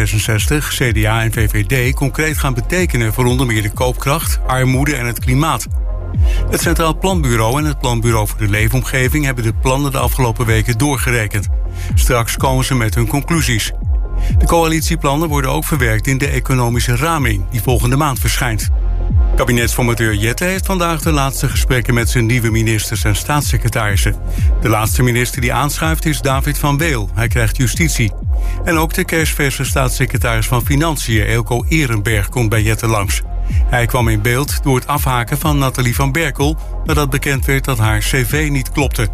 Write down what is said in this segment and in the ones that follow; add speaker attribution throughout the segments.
Speaker 1: D66, CDA en VVD concreet gaan betekenen voor onder meer de koopkracht, armoede en het klimaat. Het Centraal Planbureau en het Planbureau voor de Leefomgeving hebben de plannen de afgelopen weken doorgerekend. Straks komen ze met hun conclusies. De coalitieplannen worden ook verwerkt in de economische raming, die volgende maand verschijnt. Kabinetsformateur Jette heeft vandaag de laatste gesprekken met zijn nieuwe ministers en staatssecretarissen. De laatste minister die aanschuift is David van Weel. Hij krijgt justitie. En ook de kerstverse staatssecretaris van Financiën, Elko Ehrenberg, komt bij Jette langs. Hij kwam in beeld door het afhaken van Nathalie van Berkel... nadat bekend werd dat haar cv niet klopte.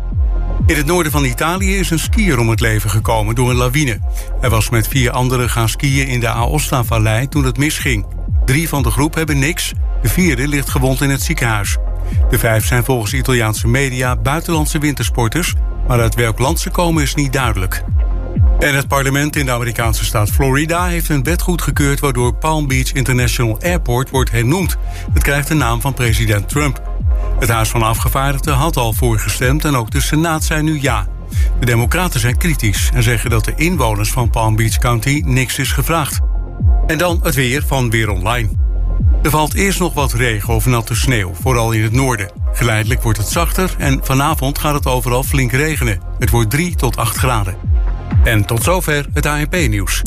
Speaker 1: In het noorden van Italië is een skier om het leven gekomen door een lawine. Hij was met vier anderen gaan skiën in de Aosta-vallei toen het misging. Drie van de groep hebben niks, de vierde ligt gewond in het ziekenhuis. De vijf zijn volgens Italiaanse media buitenlandse wintersporters... maar uit welk land ze komen is niet duidelijk. En het parlement in de Amerikaanse staat Florida heeft een wet goedgekeurd waardoor Palm Beach International Airport wordt hernoemd. Het krijgt de naam van president Trump. Het Huis van Afgevaardigden had al voorgestemd en ook de Senaat zei nu ja. De Democraten zijn kritisch en zeggen dat de inwoners van Palm Beach County niks is gevraagd. En dan het weer van Weer Online. Er valt eerst nog wat regen of natte sneeuw, vooral in het noorden. Geleidelijk wordt het zachter en vanavond gaat het overal flink regenen. Het wordt 3 tot 8 graden. En tot zover het ANP-nieuws.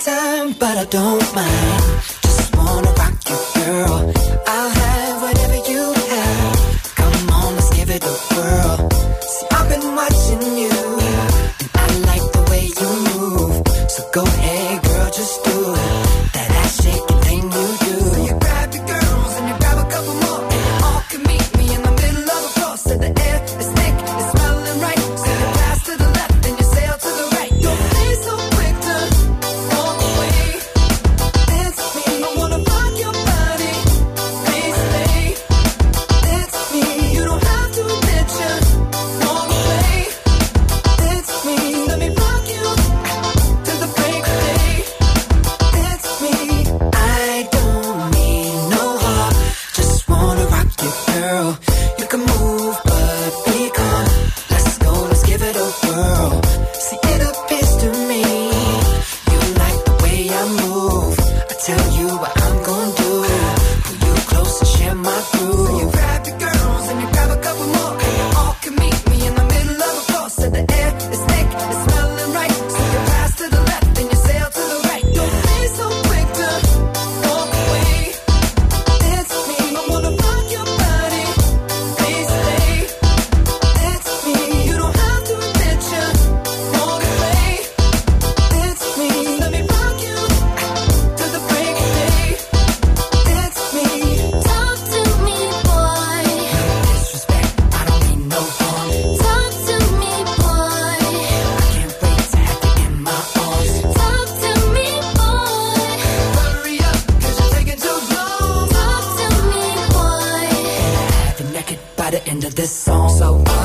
Speaker 2: time,
Speaker 3: but I don't mind. this song. So.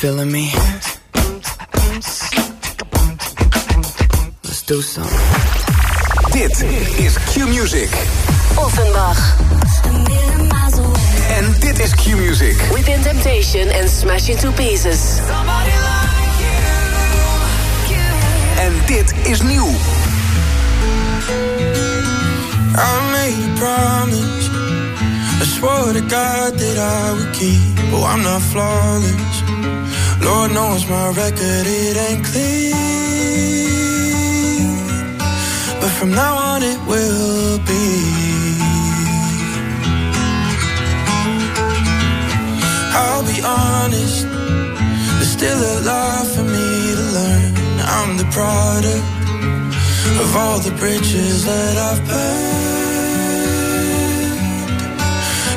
Speaker 3: feeling me? Let's do some.
Speaker 4: Dit is Q Music.
Speaker 5: Offenbach.
Speaker 4: En dit is Q Music.
Speaker 5: Within Temptation and Smash Into Pieces. Somebody like you.
Speaker 4: En dit is nieuw.
Speaker 6: I made a promise. I swore to God that I would keep. Oh, I'm not flawless. Lord knows my record, it ain't clean. But from now on, it will be. I'll be honest, there's still a lot for me to learn. I'm the product of all the bridges that I've burned.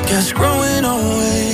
Speaker 6: Guess growing always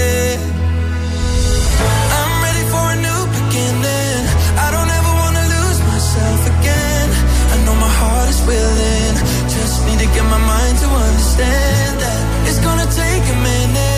Speaker 6: that's. Just need to get my mind to understand that it's gonna take a minute.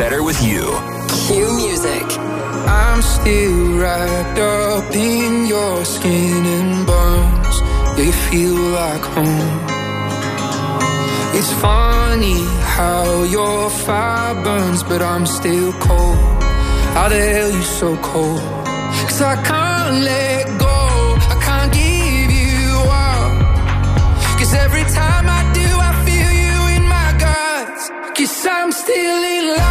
Speaker 6: better
Speaker 4: with you.
Speaker 5: Q Music.
Speaker 7: I'm still wrapped up in your skin and bones. They feel like home. It's funny how your fire burns, but I'm still cold. How the hell you so cold? Cause I can't let go. I can't give you up. Cause every time I do, I feel you in my guts. Cause I'm still in love.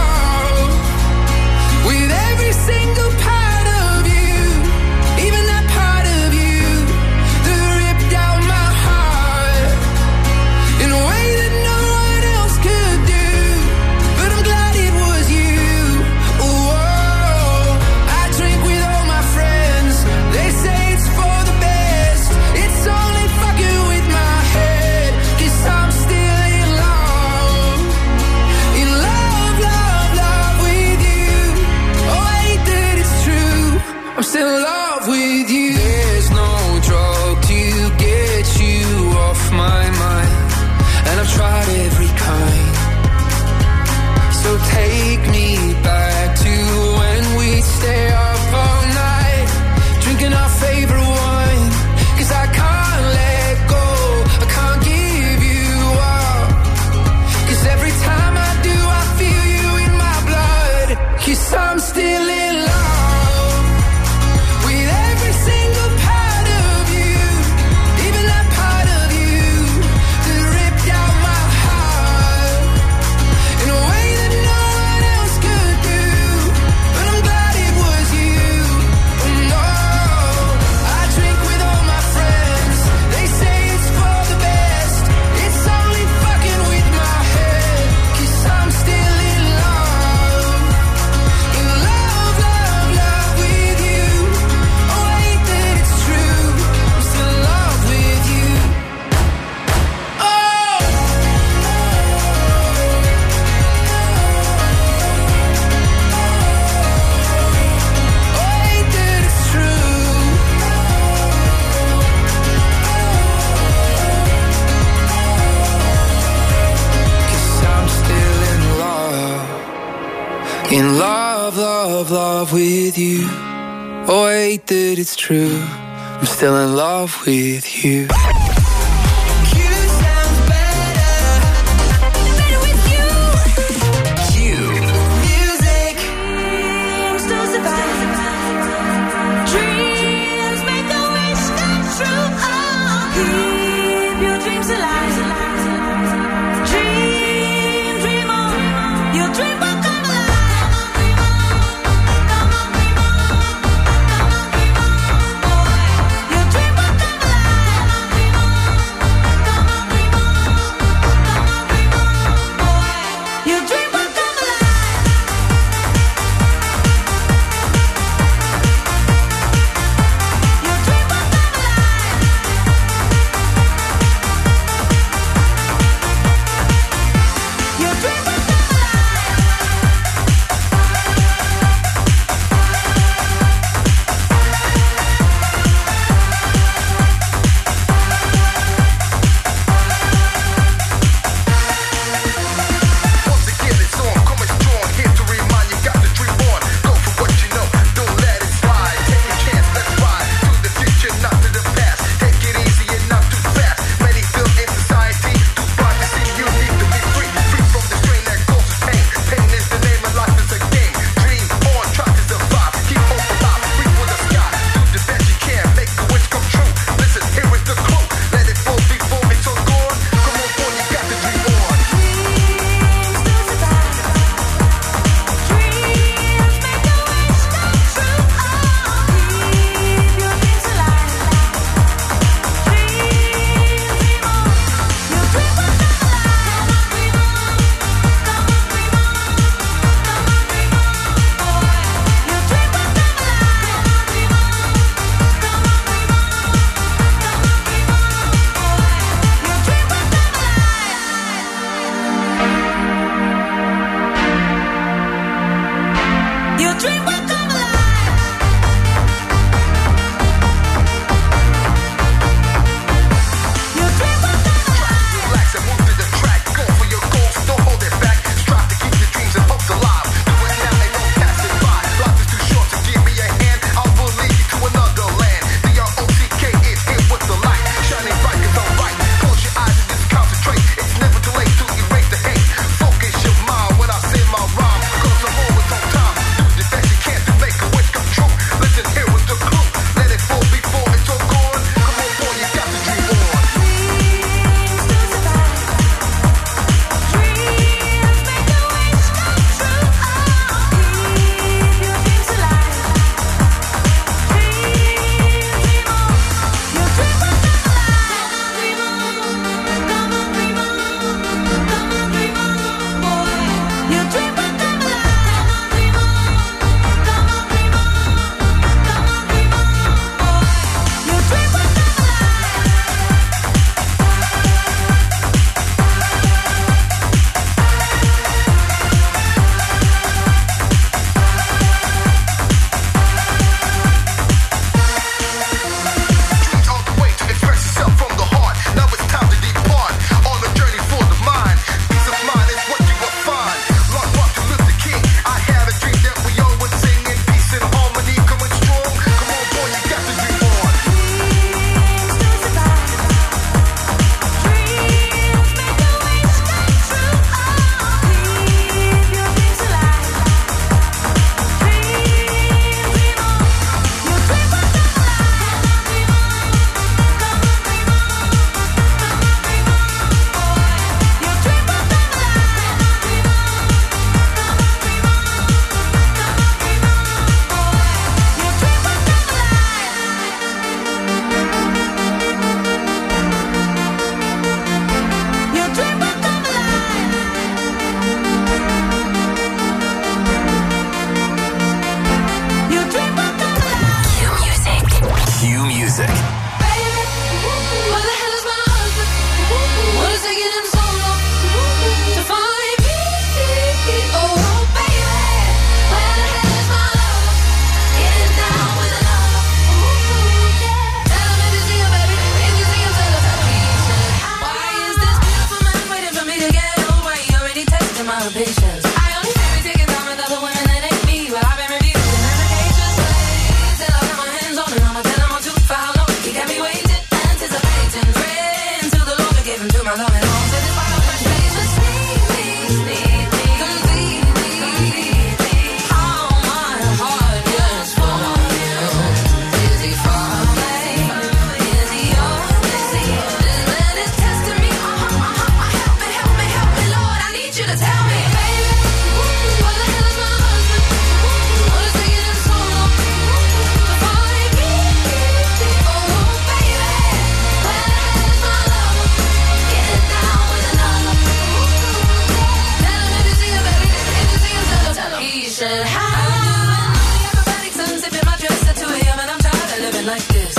Speaker 8: like this.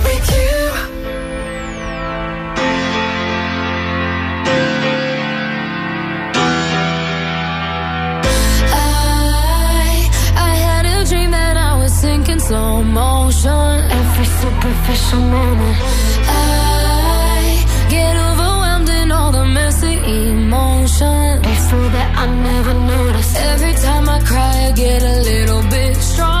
Speaker 1: Official moment. I get overwhelmed in all the messy emotions. It's so that I never notice. Every time I cry, I get a little bit strong.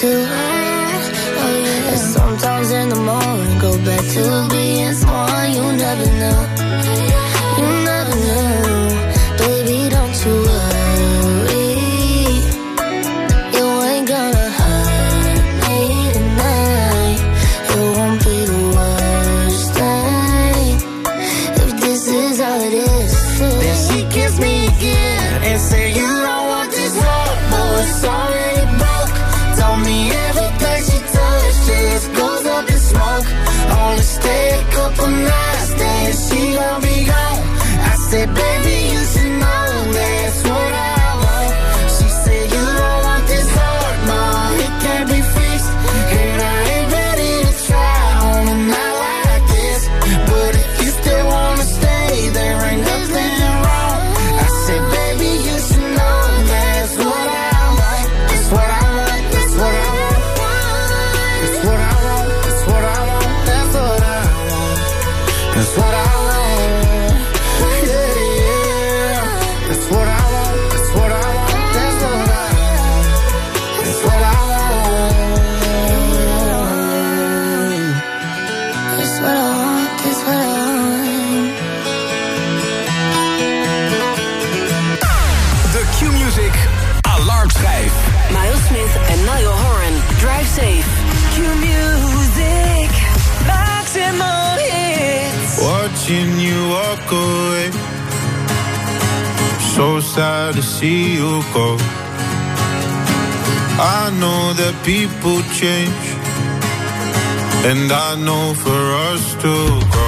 Speaker 9: too. Oh yeah. And sometimes in the morning, go back to being someone you never knew.
Speaker 10: people change. And I know for us to grow.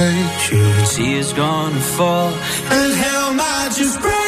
Speaker 11: catch you. And she is gonna fall.
Speaker 3: And hell might just break.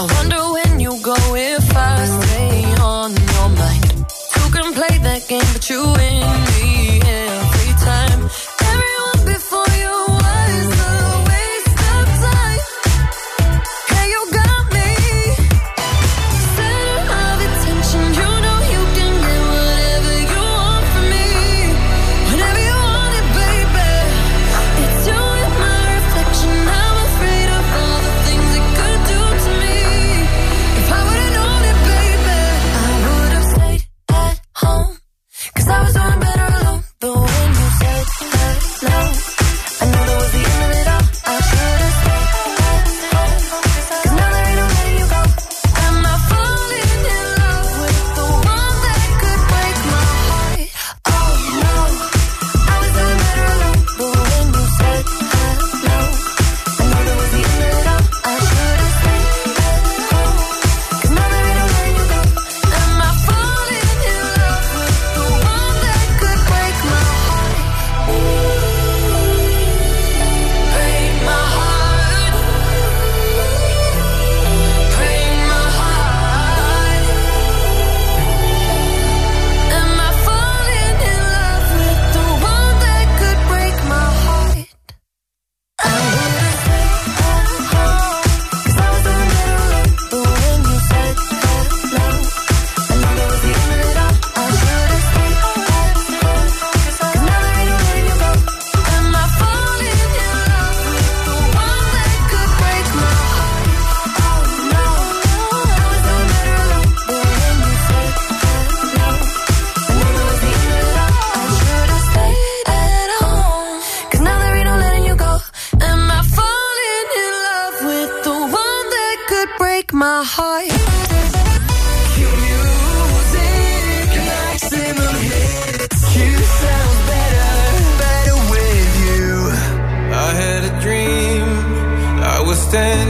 Speaker 1: I wonder High. music,
Speaker 3: maximum hits. Sounds better, better with you. I had a dream, I was standing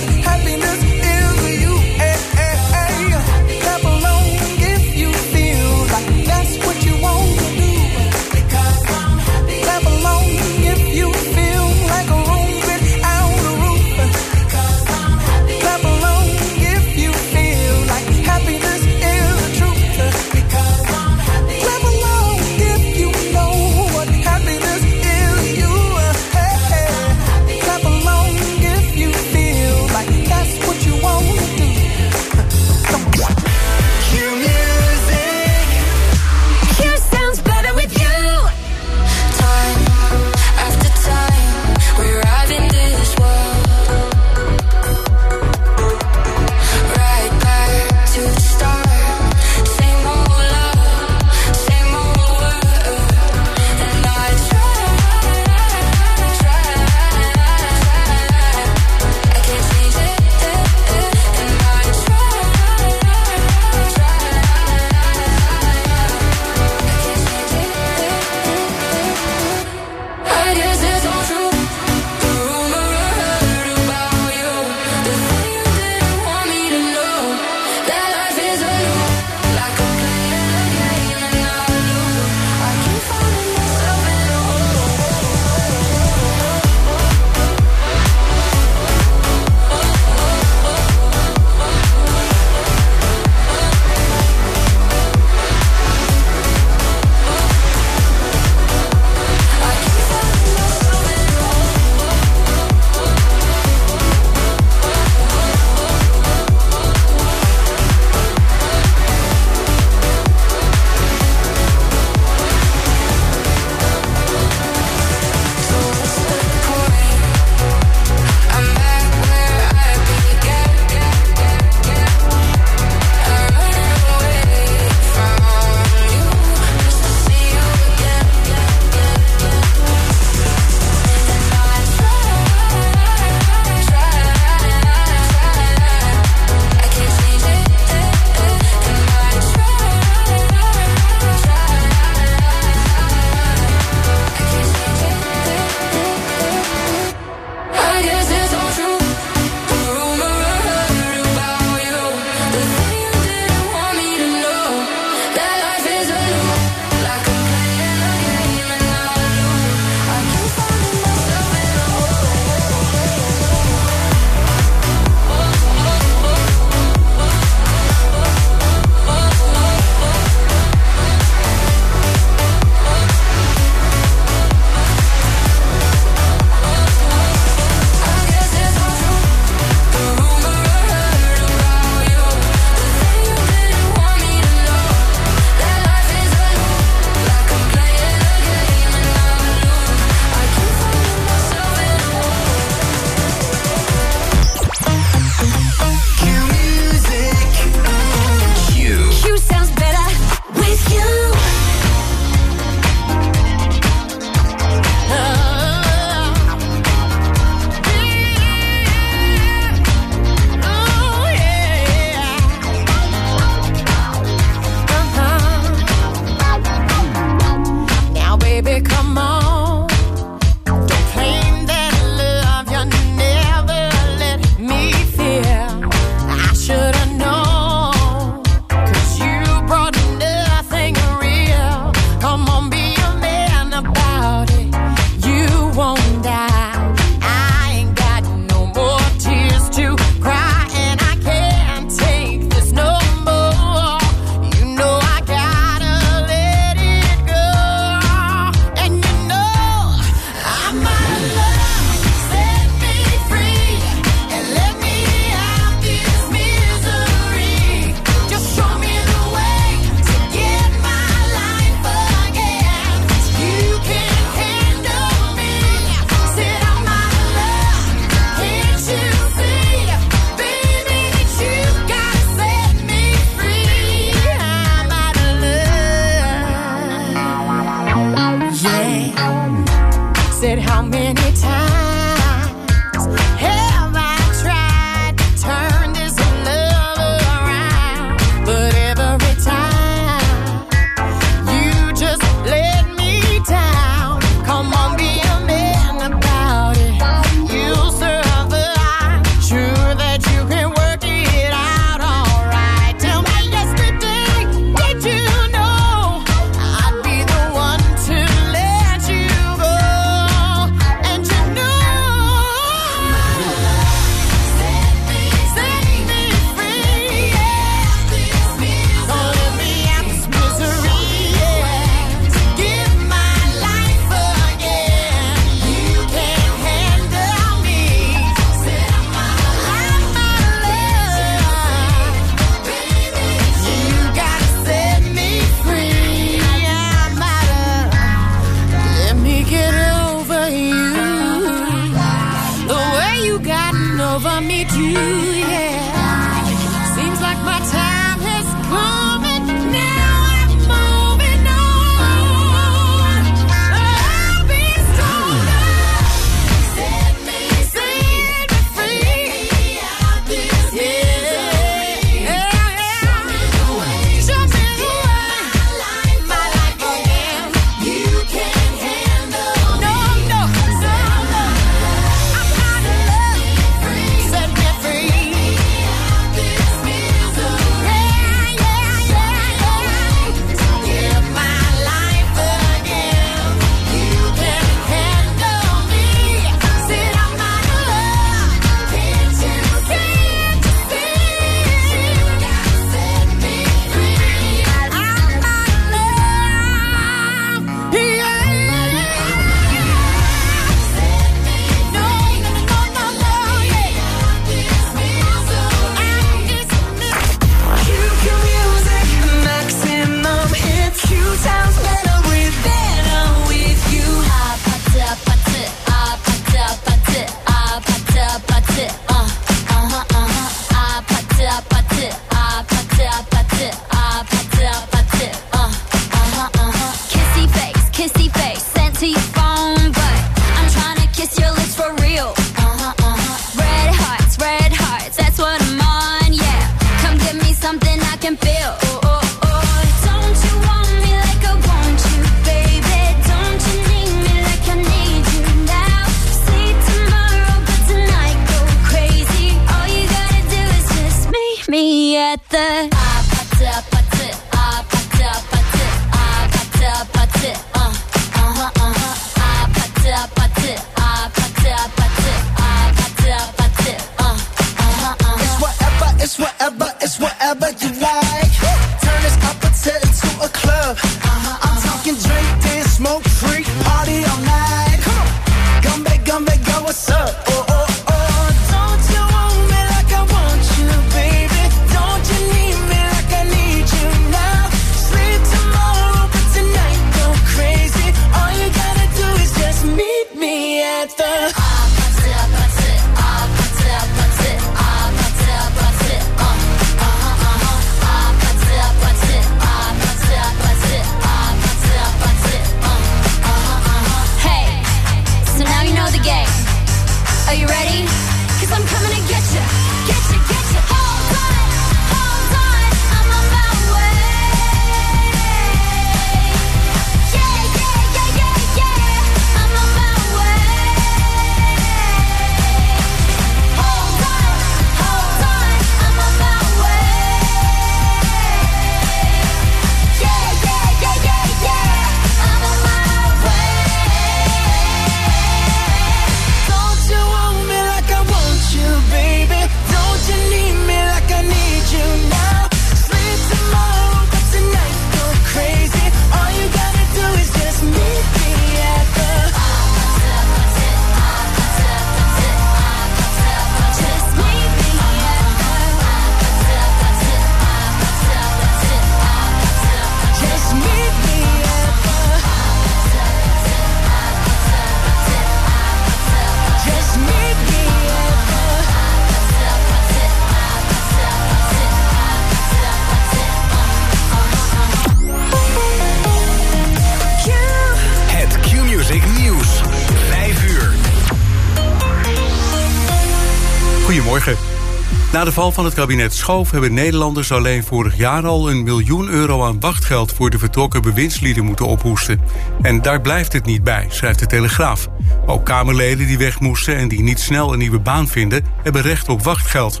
Speaker 12: Na de val van het kabinet Schoof hebben Nederlanders alleen vorig jaar al een miljoen euro aan wachtgeld voor de vertrokken bewindslieden moeten ophoesten. En daar blijft het niet bij, schrijft de Telegraaf. Ook Kamerleden die weg moesten en die niet snel een nieuwe baan vinden, hebben recht op wachtgeld.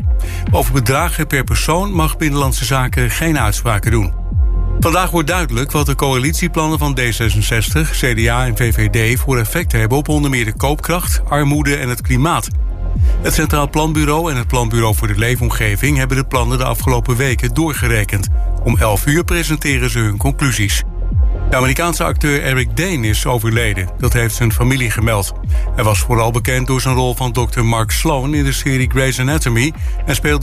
Speaker 12: Over bedragen per persoon mag Binnenlandse Zaken geen uitspraken doen. Vandaag wordt duidelijk wat de coalitieplannen van D66, CDA en VVD voor effect hebben op onder meer de koopkracht, armoede en het klimaat. Het Centraal Planbureau en het Planbureau voor de Leefomgeving... hebben de plannen de afgelopen weken doorgerekend. Om 11 uur presenteren ze hun conclusies. De Amerikaanse acteur Eric Dane is overleden. Dat heeft zijn familie gemeld. Hij was vooral bekend door zijn rol van Dr. Mark Sloan in de serie Grey's Anatomy... en speelde